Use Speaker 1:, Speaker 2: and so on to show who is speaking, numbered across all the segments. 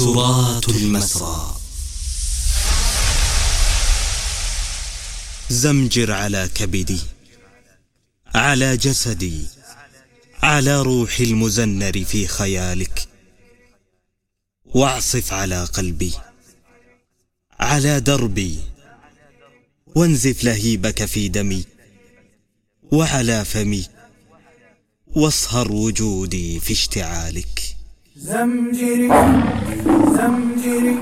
Speaker 1: تراث المسرى. زمجر على كبدي على جسدي على روحي المزنر في خيالك. واعصف على قلبي على دربي. وانزف لهيبك في دمي وعلى فمي. واصهر وجودي في اشتعالك.
Speaker 2: زمجري زمجري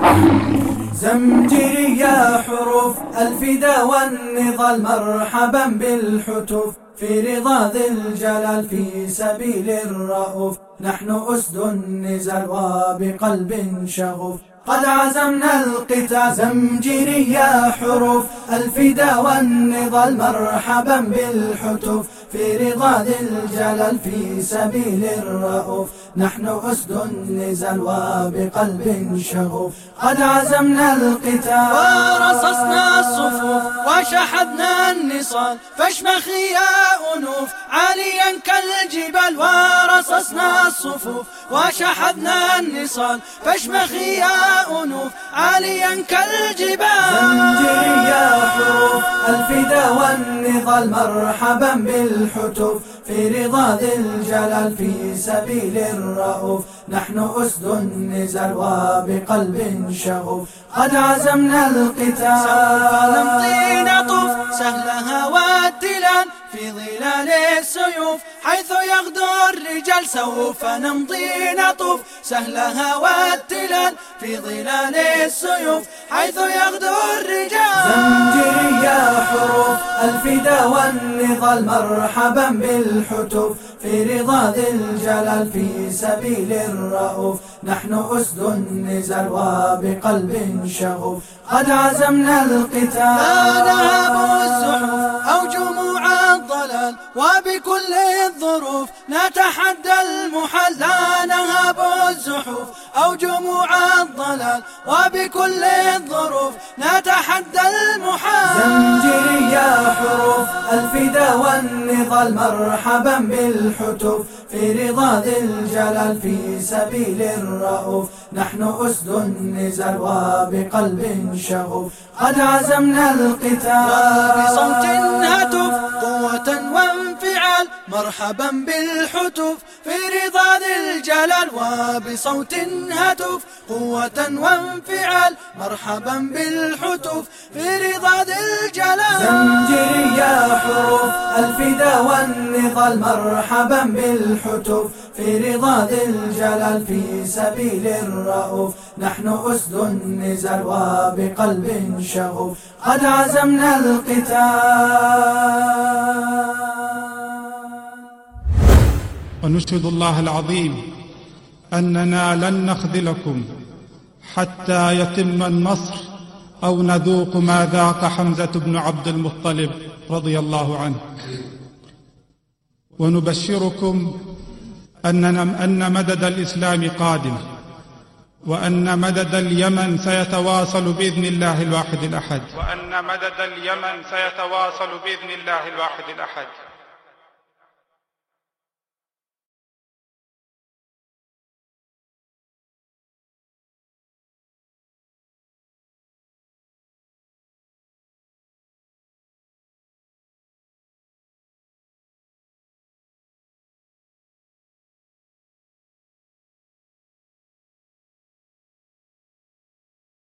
Speaker 2: زمجري يا حروف. الفدا والنضال مرحبا بالحتوف. في رضا ذي الجلال في سبيل الرؤوف. نحن أسد النزال وبقلب شغوف. قد عزمنا القتال زمجري يا حروف الفدا والنضال مرحبا بالحتوف في رضا الجلال في سبيل الرؤوف. نحن أسد النزال وبقلب شغوف. قد عزمنا القتال ورصصنا الصفوف وشحذنا النصال فاشمخي يا أنوف عاليا كالجبال. ورصصنا الصفوف وشحذنا النصال فاشمخي يا أنوف عاليا كالجبال. زنجري يا حروف الفدا والنضال مرحبا بالحتوف في رضا ذي الجلال في سبيل الرؤوف. نحن أسد النزال وبقلب شغوف. قد عزمنا القتال. سوف نمضي نطوف سهلها والتلال في ظلال السيوف. حيث يغدو الرجال سوف نمضي نطوف. سهلها والتلال في ظلال السيوف حيث يغدو الرجال. زنجري يا حروف الفدا والنضال مرحبا بالحتوف. في رضا ذي الجلال في سبيل الرؤوف. نحن أسد النزال وبقلب شغوف. قد عزمنا القتال. نهب الزحف أو جموع الضلال وبكل الظروف نتحدى المحل لا نهب الزحوف أو جموع الضلال وبكل الظروف نتحدى المحال. زنجري يا حروف الفدا والنضال مرحبا بالحتوف. في رضا ذي الجلال في سبيل الرؤوف. نحن أسد النزال وبقلب شغوف. قد عزمنا القتال. بصوت هتف وانفعال مرحبا بالحتوف في رضا ذي الجلال وبصوت هتف قوة وانفعال. مرحبا بالحتوف في رضا ذي الجلال. زنجري يا حروف الفدا والنضال. مرحبا بالحتوف في رضا ذي الجلال. في سبيل الرؤوف نحن أسد النزال وبقلب شغوف. قد عزمنا القتال.
Speaker 3: ونشهد الله العظيم أننا لن نخذلكم حتى يتم النصر أو نذوق ما ذاق حمزة بن عبد المطلب رضي الله عنه. ونبشركم اننا أن مدد الإسلام قادم وأن مدد اليمن سيتواصل بإذن الله الواحد الأحد. وأن مدد اليمن سيتواصل بإذن الله الواحد الأحد.